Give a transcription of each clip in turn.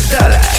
spierdalać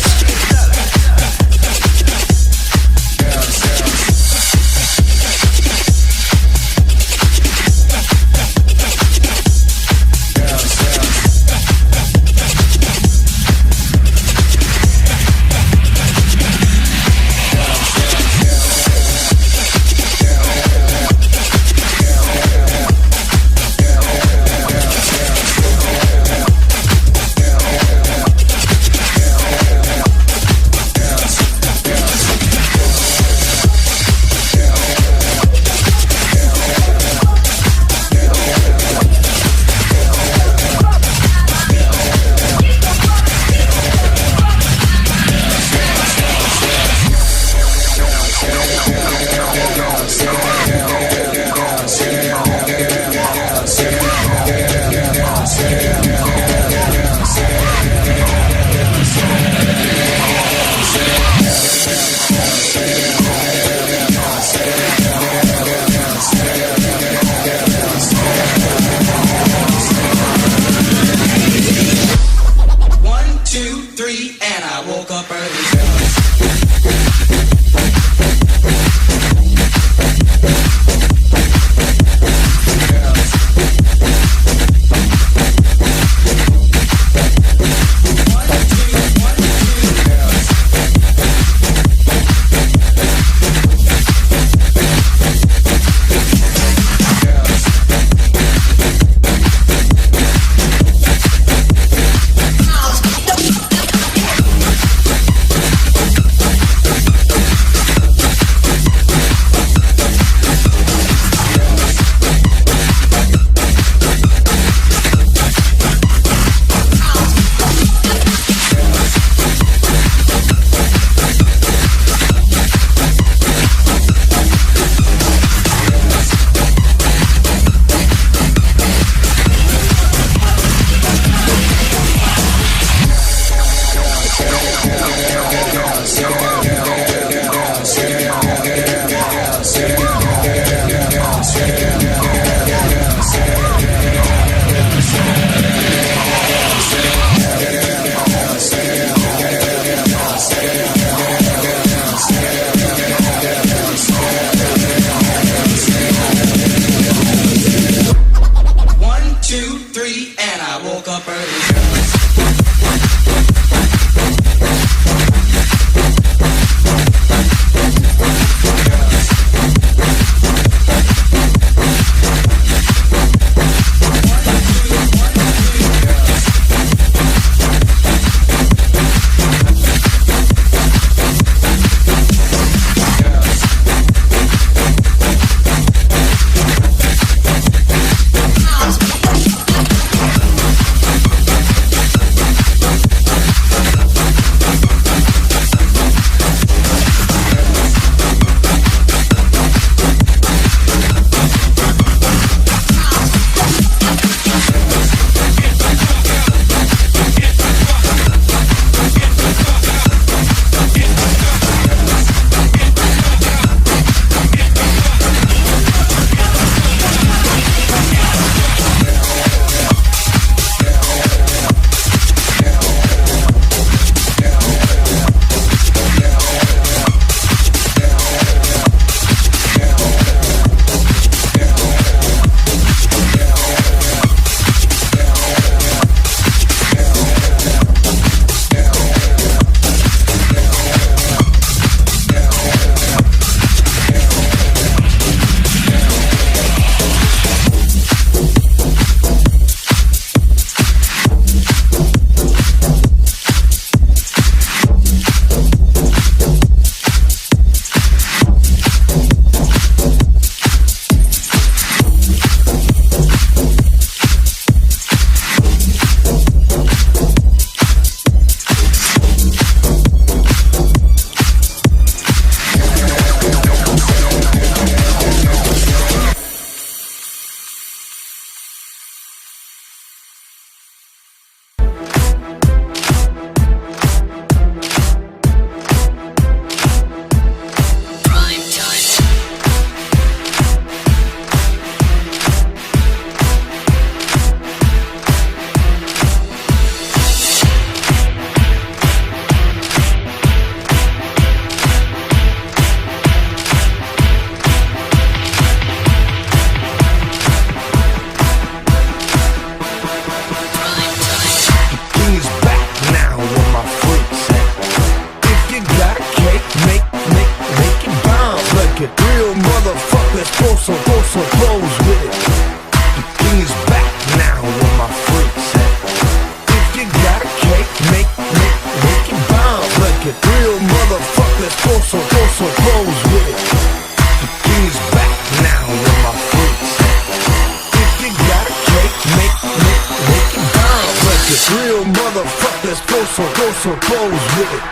so, go so, pose with it.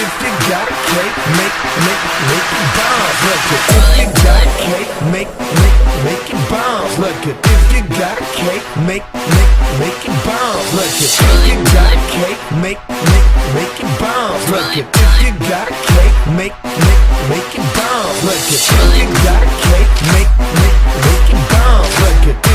If you got cake, make, make, make it bounce like it. If you got cake, make, make, make it bounce like it. If you got cake, make, make, make it bounce like it. If you got cake, make, make, make it bounce like it. If you got cake, make, make, make it bounce like it. If you got cake, make, make, make it bounce like it.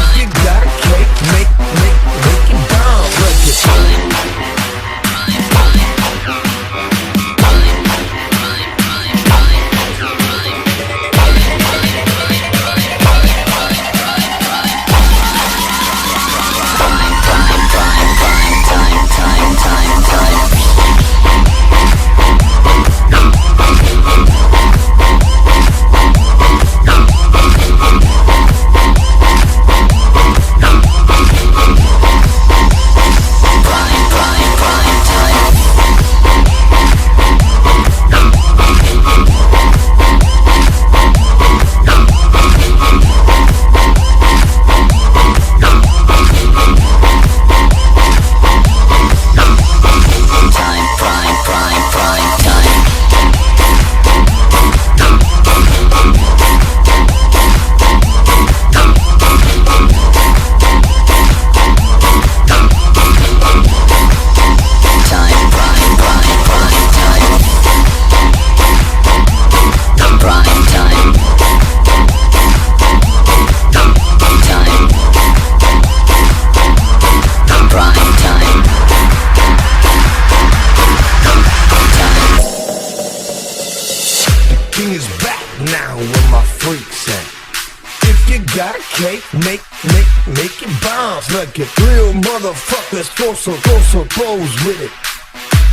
Motherfuckers, go so, go so, pose with it.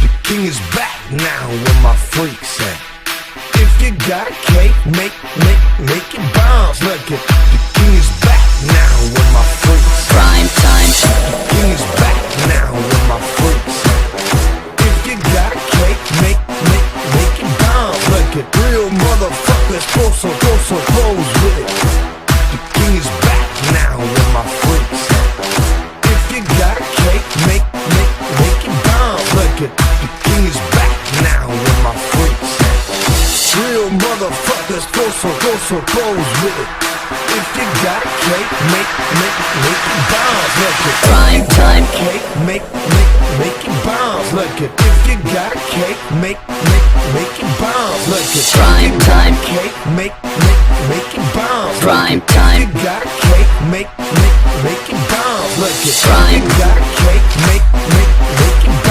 The king is back now with my freaks at. If you got cake, make, make, make it bounce like it. The king is back now with my freaks at. Prime time. The king is back now with my freaks at. If you got cake, make, make, make it bounce like it. Real motherfuckers, go so, go so, pose with it. Go so, go with it. If you got cake, make, make, make it bounce like it. Prime time. Cake, make, make, make it bounce like it. If you got cake, make, make, make it bounce like it. Prime time. Cake, make, make, make it bounce Prime time. If you got cake, make, make, make it bounce like it. Prime. If you got cake, make, make, make it bounce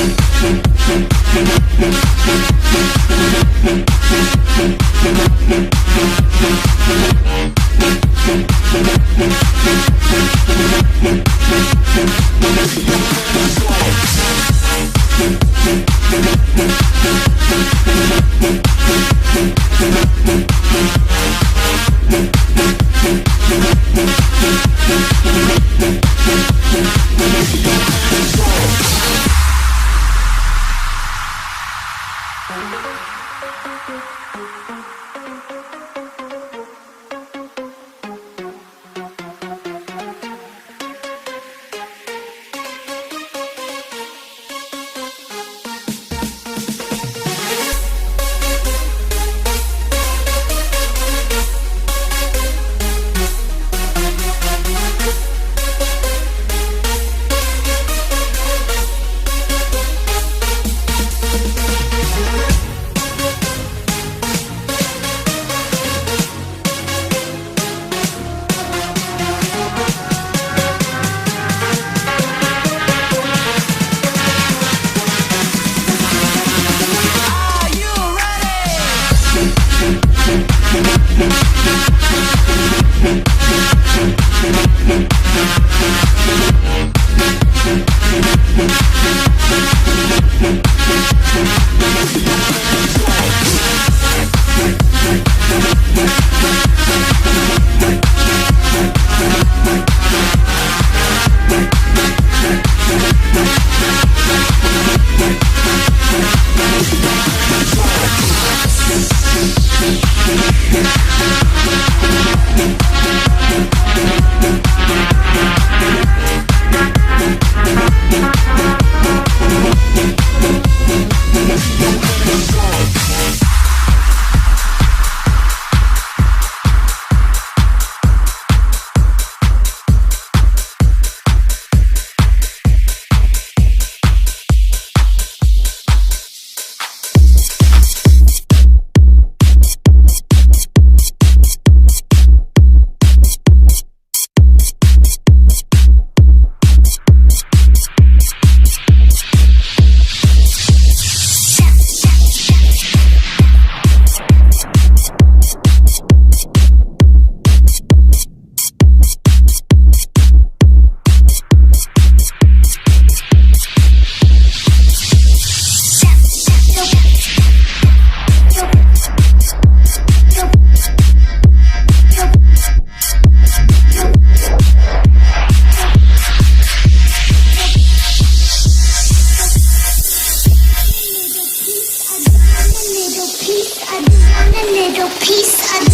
Let's go. Thank you. Piece.